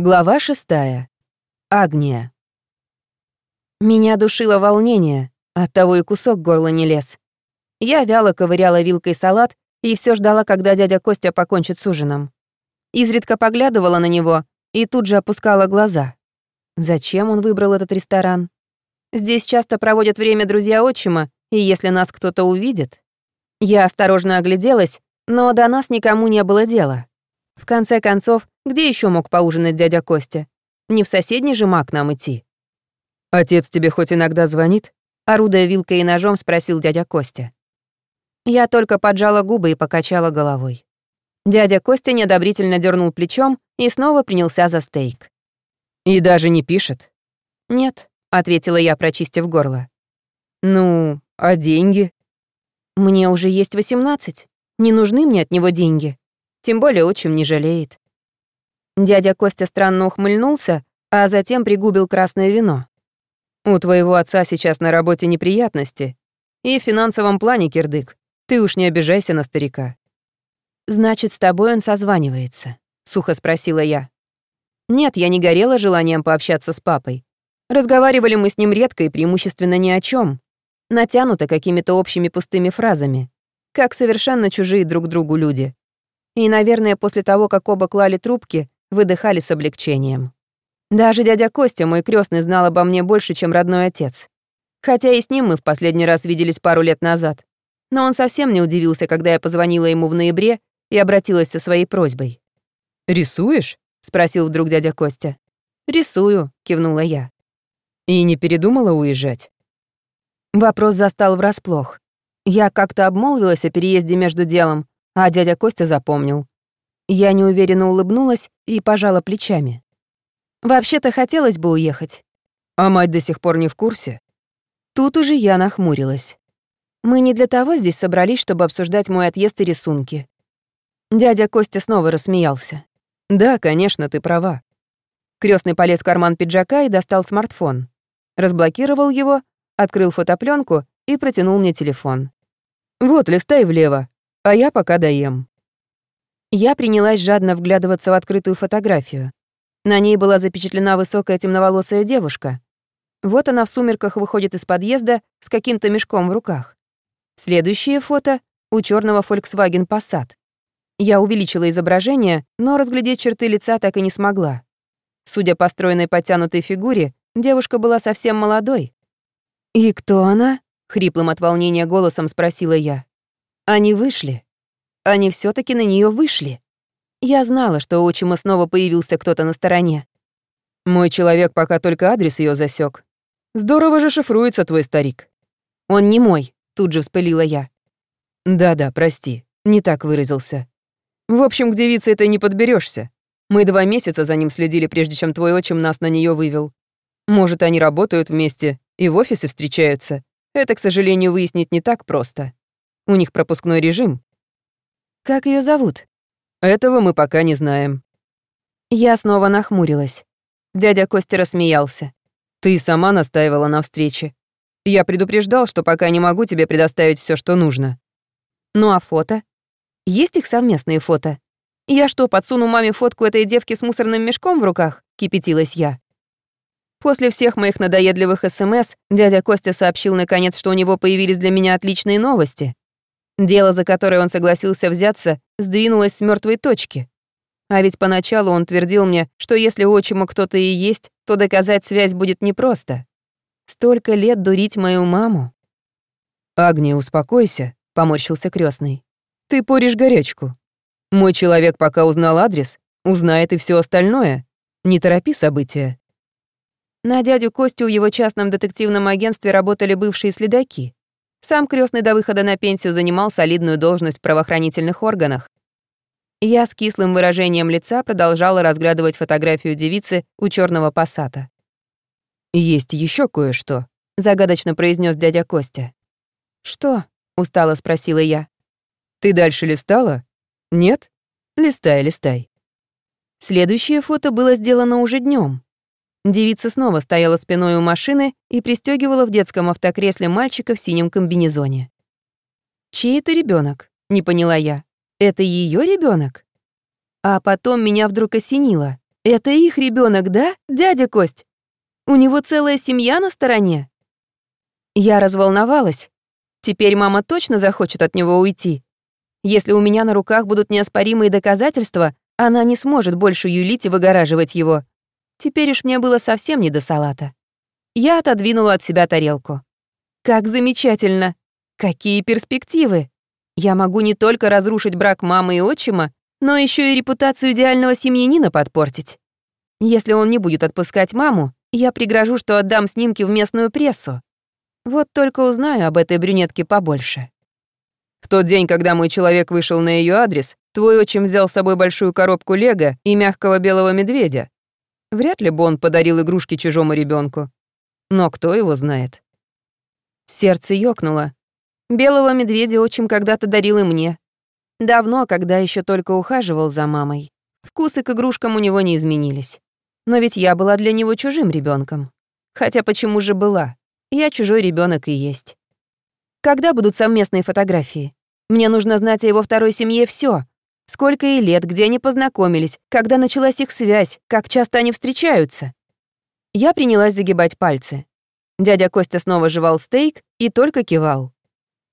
Глава шестая. Агния. Меня душило волнение, оттого и кусок горла не лез. Я вяло ковыряла вилкой салат и все ждала, когда дядя Костя покончит с ужином. Изредка поглядывала на него и тут же опускала глаза. Зачем он выбрал этот ресторан? Здесь часто проводят время друзья отчима, и если нас кто-то увидит... Я осторожно огляделась, но до нас никому не было дела. В конце концов, где еще мог поужинать дядя Костя? Не в соседний же маг нам идти. «Отец тебе хоть иногда звонит?» Орудуя вилкой и ножом, спросил дядя Костя. Я только поджала губы и покачала головой. Дядя Костя неодобрительно дернул плечом и снова принялся за стейк. «И даже не пишет?» «Нет», — ответила я, прочистив горло. «Ну, а деньги?» «Мне уже есть восемнадцать. Не нужны мне от него деньги. Тем более отчим не жалеет». Дядя Костя странно ухмыльнулся, а затем пригубил красное вино. «У твоего отца сейчас на работе неприятности. И в финансовом плане кирдык. Ты уж не обижайся на старика». «Значит, с тобой он созванивается?» — сухо спросила я. Нет, я не горела желанием пообщаться с папой. Разговаривали мы с ним редко и преимущественно ни о чем, натянуто какими-то общими пустыми фразами, как совершенно чужие друг другу люди. И, наверное, после того, как оба клали трубки, выдыхали с облегчением. Даже дядя Костя, мой крестный, знал обо мне больше, чем родной отец. Хотя и с ним мы в последний раз виделись пару лет назад. Но он совсем не удивился, когда я позвонила ему в ноябре и обратилась со своей просьбой. «Рисуешь?» — спросил вдруг дядя Костя. «Рисую», — кивнула я. «И не передумала уезжать?» Вопрос застал врасплох. Я как-то обмолвилась о переезде между делом, а дядя Костя запомнил. Я неуверенно улыбнулась и пожала плечами. Вообще-то хотелось бы уехать. А мать до сих пор не в курсе? Тут уже я нахмурилась. Мы не для того здесь собрались, чтобы обсуждать мой отъезд и рисунки. Дядя Костя снова рассмеялся. Да, конечно, ты права. Крестный полез в карман пиджака и достал смартфон. Разблокировал его, открыл фотопленку и протянул мне телефон. «Вот, листай влево, а я пока доем». Я принялась жадно вглядываться в открытую фотографию. На ней была запечатлена высокая темноволосая девушка. Вот она в сумерках выходит из подъезда с каким-то мешком в руках. Следующее фото — у черного Volkswagen Passat. Я увеличила изображение, но разглядеть черты лица так и не смогла. Судя по стройной подтянутой фигуре, девушка была совсем молодой. «И кто она?» — хриплым от волнения голосом спросила я. Они вышли. Они все таки на нее вышли. Я знала, что у отчима снова появился кто-то на стороне. Мой человек пока только адрес ее засек. Здорово же шифруется твой старик. Он не мой, тут же вспылила я. Да-да, прости, не так выразился. В общем, к девице это не подберешься. Мы два месяца за ним следили, прежде чем твой отчим нас на нее вывел. Может, они работают вместе и в офисе встречаются. Это, к сожалению, выяснить не так просто. У них пропускной режим. Как ее зовут? Этого мы пока не знаем. Я снова нахмурилась. Дядя Костя рассмеялся. Ты сама настаивала на встрече. Я предупреждал, что пока не могу тебе предоставить все, что нужно. Ну а фото? Есть их совместные фото? Я что, подсуну маме фотку этой девки с мусорным мешком в руках? Кипятилась я. После всех моих надоедливых СМС дядя Костя сообщил наконец, что у него появились для меня отличные новости. Дело, за которое он согласился взяться, сдвинулось с мертвой точки. А ведь поначалу он твердил мне, что если у отчима кто-то и есть, то доказать связь будет непросто. Столько лет дурить мою маму. «Агния, успокойся», — поморщился крестный. «Ты поришь горячку. Мой человек пока узнал адрес, узнает и все остальное. Не торопи события». На дядю Костю в его частном детективном агентстве работали бывшие следаки. Сам крестный до выхода на пенсию занимал солидную должность в правоохранительных органах. Я с кислым выражением лица продолжала разглядывать фотографию девицы у черного пассата. «Есть еще кое-что», — загадочно произнес дядя Костя. «Что?» — устало спросила я. «Ты дальше листала? Нет? Листай, листай». Следующее фото было сделано уже днем. Девица снова стояла спиной у машины и пристегивала в детском автокресле мальчика в синем комбинезоне. «Чей это ребенок? не поняла я. «Это ее ребенок? А потом меня вдруг осенило. Это их ребенок, да, дядя Кость? У него целая семья на стороне?» Я разволновалась. Теперь мама точно захочет от него уйти. Если у меня на руках будут неоспоримые доказательства, она не сможет больше юлить и выгораживать его. Теперь уж мне было совсем не до салата. Я отодвинула от себя тарелку. Как замечательно! Какие перспективы! Я могу не только разрушить брак мамы и отчима, но еще и репутацию идеального семьянина подпортить. Если он не будет отпускать маму, я пригрожу, что отдам снимки в местную прессу. Вот только узнаю об этой брюнетке побольше. В тот день, когда мой человек вышел на ее адрес, твой отчим взял с собой большую коробку лего и мягкого белого медведя. Вряд ли бы он подарил игрушки чужому ребенку. Но кто его знает? Сердце ёкнуло. Белого медведя отчим когда-то дарил и мне. Давно, когда еще только ухаживал за мамой. Вкусы к игрушкам у него не изменились. Но ведь я была для него чужим ребенком. Хотя почему же была? Я чужой ребенок и есть. Когда будут совместные фотографии? Мне нужно знать о его второй семье все. Сколько ей лет, где они познакомились, когда началась их связь, как часто они встречаются. Я принялась загибать пальцы. Дядя Костя снова жевал стейк и только кивал.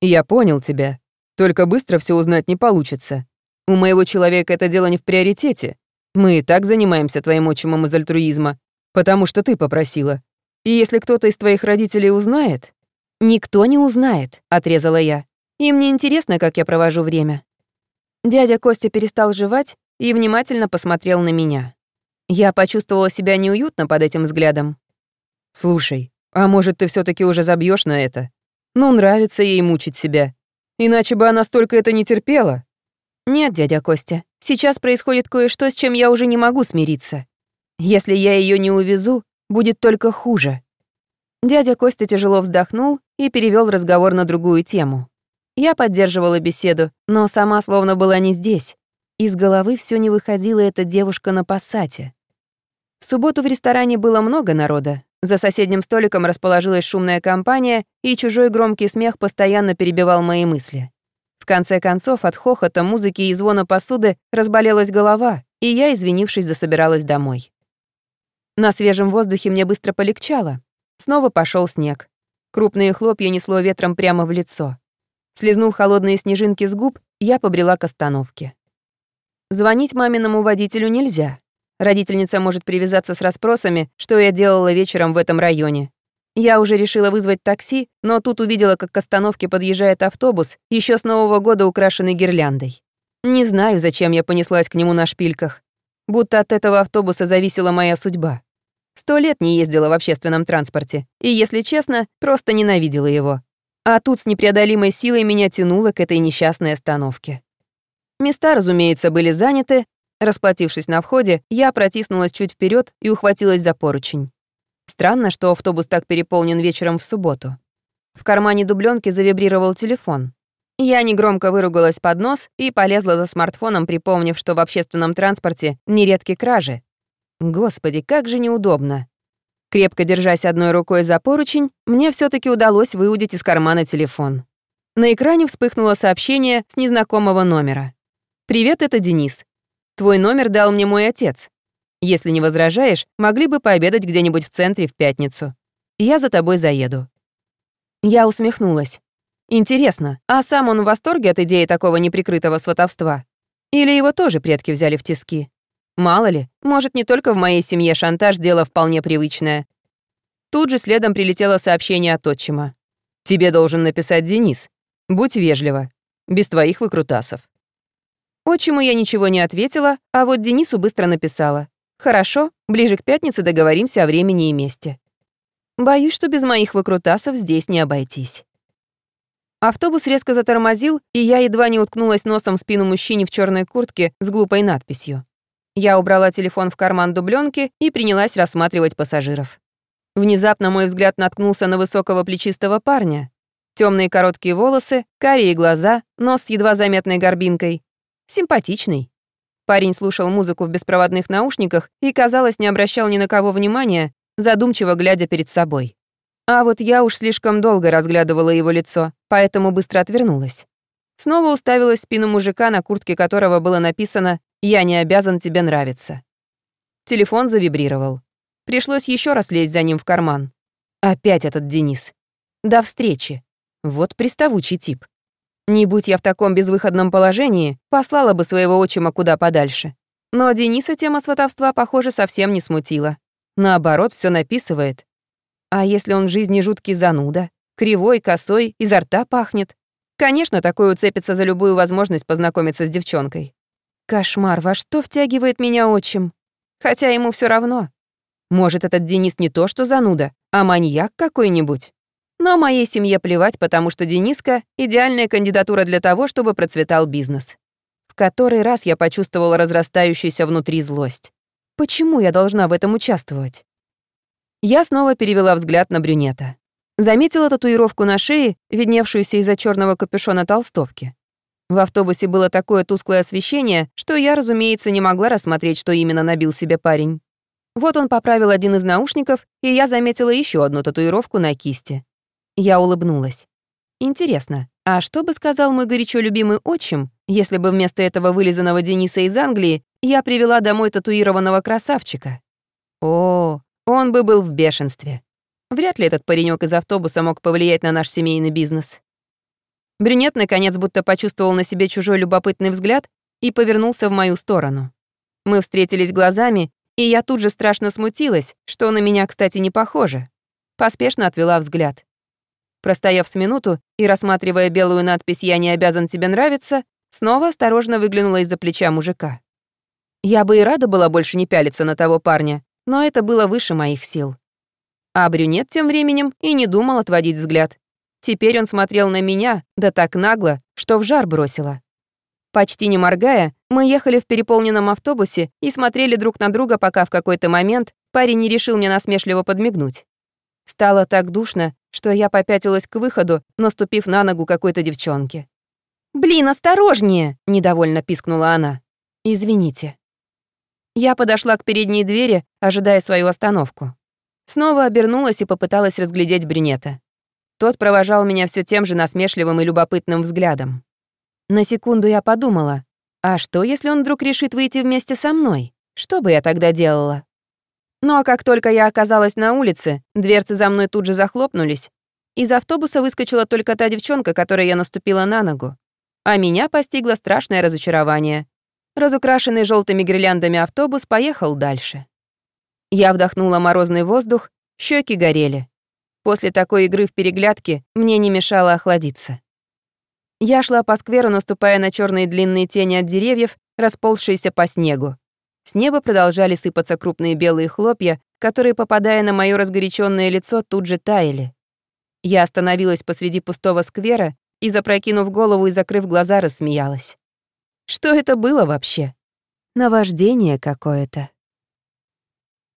«Я понял тебя. Только быстро все узнать не получится. У моего человека это дело не в приоритете. Мы и так занимаемся твоим отчимом из альтруизма, потому что ты попросила. И если кто-то из твоих родителей узнает...» «Никто не узнает», — отрезала я. «Им не интересно, как я провожу время». Дядя Костя перестал жевать и внимательно посмотрел на меня. Я почувствовала себя неуютно под этим взглядом. «Слушай, а может, ты все таки уже забьешь на это? Ну, нравится ей мучить себя. Иначе бы она столько это не терпела». «Нет, дядя Костя, сейчас происходит кое-что, с чем я уже не могу смириться. Если я ее не увезу, будет только хуже». Дядя Костя тяжело вздохнул и перевел разговор на другую тему. Я поддерживала беседу, но сама словно была не здесь. Из головы все не выходила эта девушка на пассате. В субботу в ресторане было много народа. За соседним столиком расположилась шумная компания, и чужой громкий смех постоянно перебивал мои мысли. В конце концов, от хохота, музыки и звона посуды разболелась голова, и я, извинившись, засобиралась домой. На свежем воздухе мне быстро полегчало. Снова пошел снег. Крупные хлопья несло ветром прямо в лицо. Слизнув холодные снежинки с губ, я побрела к остановке. Звонить маминому водителю нельзя. Родительница может привязаться с расспросами, что я делала вечером в этом районе. Я уже решила вызвать такси, но тут увидела, как к остановке подъезжает автобус, еще с Нового года украшенный гирляндой. Не знаю, зачем я понеслась к нему на шпильках. Будто от этого автобуса зависела моя судьба. Сто лет не ездила в общественном транспорте, и, если честно, просто ненавидела его. А тут с непреодолимой силой меня тянуло к этой несчастной остановке. Места, разумеется, были заняты. Расплатившись на входе, я протиснулась чуть вперед и ухватилась за поручень. Странно, что автобус так переполнен вечером в субботу. В кармане дубленки завибрировал телефон. Я негромко выругалась под нос и полезла за смартфоном, припомнив, что в общественном транспорте нередки кражи, Господи, как же неудобно. Крепко держась одной рукой за поручень, мне все таки удалось выудить из кармана телефон. На экране вспыхнуло сообщение с незнакомого номера. «Привет, это Денис. Твой номер дал мне мой отец. Если не возражаешь, могли бы пообедать где-нибудь в центре в пятницу. Я за тобой заеду». Я усмехнулась. Интересно, а сам он в восторге от идеи такого неприкрытого сватовства? Или его тоже предки взяли в тиски? Мало ли, может, не только в моей семье шантаж — дело вполне привычное. Тут же следом прилетело сообщение от отчима. «Тебе должен написать Денис. Будь вежлива. Без твоих выкрутасов». Отчиму я ничего не ответила, а вот Денису быстро написала. «Хорошо, ближе к пятнице договоримся о времени и месте». Боюсь, что без моих выкрутасов здесь не обойтись. Автобус резко затормозил, и я едва не уткнулась носом в спину мужчине в черной куртке с глупой надписью. Я убрала телефон в карман дубленки и принялась рассматривать пассажиров. Внезапно мой взгляд наткнулся на высокого плечистого парня. Темные короткие волосы, карие глаза, нос с едва заметной горбинкой. Симпатичный. Парень слушал музыку в беспроводных наушниках и, казалось, не обращал ни на кого внимания, задумчиво глядя перед собой. А вот я уж слишком долго разглядывала его лицо, поэтому быстро отвернулась. Снова уставилась в спину мужика, на куртке которого было написано «Я не обязан тебе нравиться». Телефон завибрировал. Пришлось еще раз лезть за ним в карман. Опять этот Денис. До встречи. Вот приставучий тип. Не будь я в таком безвыходном положении, послала бы своего отчима куда подальше. Но Дениса тема сватовства, похоже, совсем не смутила. Наоборот, все написывает. А если он в жизни жуткий зануда, кривой, косой, изо рта пахнет? Конечно, такой уцепится за любую возможность познакомиться с девчонкой. Кошмар, во что втягивает меня отчим? Хотя ему все равно. Может, этот Денис не то что зануда, а маньяк какой-нибудь. Но моей семье плевать, потому что Дениска — идеальная кандидатура для того, чтобы процветал бизнес. В который раз я почувствовала разрастающуюся внутри злость. Почему я должна в этом участвовать? Я снова перевела взгляд на брюнета. Заметила татуировку на шее, видневшуюся из-за черного капюшона толстовки. В автобусе было такое тусклое освещение, что я, разумеется, не могла рассмотреть, что именно набил себе парень. Вот он поправил один из наушников, и я заметила еще одну татуировку на кисти. Я улыбнулась. Интересно, а что бы сказал мой горячо любимый отчим, если бы вместо этого вылизанного Дениса из Англии я привела домой татуированного красавчика? О, он бы был в бешенстве. Вряд ли этот паренек из автобуса мог повлиять на наш семейный бизнес. Брюнет, наконец, будто почувствовал на себе чужой любопытный взгляд и повернулся в мою сторону. Мы встретились глазами, и я тут же страшно смутилась, что на меня, кстати, не похоже. Поспешно отвела взгляд. Простояв с минуту и рассматривая белую надпись «Я не обязан тебе нравиться», снова осторожно выглянула из-за плеча мужика. Я бы и рада была больше не пялиться на того парня, но это было выше моих сил. А брюнет тем временем и не думал отводить взгляд. Теперь он смотрел на меня, да так нагло, что в жар бросило. Почти не моргая, мы ехали в переполненном автобусе и смотрели друг на друга, пока в какой-то момент парень не решил мне насмешливо подмигнуть. Стало так душно, что я попятилась к выходу, наступив на ногу какой-то девчонке. «Блин, осторожнее!» — недовольно пискнула она. «Извините». Я подошла к передней двери, ожидая свою остановку. Снова обернулась и попыталась разглядеть брюнета. Тот провожал меня все тем же насмешливым и любопытным взглядом. На секунду я подумала, а что, если он вдруг решит выйти вместе со мной? Что бы я тогда делала? Ну а как только я оказалась на улице, дверцы за мной тут же захлопнулись. Из автобуса выскочила только та девчонка, которой я наступила на ногу. А меня постигло страшное разочарование. Разукрашенный желтыми гирляндами автобус поехал дальше. Я вдохнула морозный воздух, щеки горели. После такой игры в переглядки мне не мешало охладиться. Я шла по скверу, наступая на черные длинные тени от деревьев, расползшиеся по снегу. С неба продолжали сыпаться крупные белые хлопья, которые, попадая на мое разгоряченное лицо, тут же таяли. Я остановилась посреди пустого сквера и, запрокинув голову и закрыв глаза, рассмеялась. Что это было вообще? Наваждение какое-то.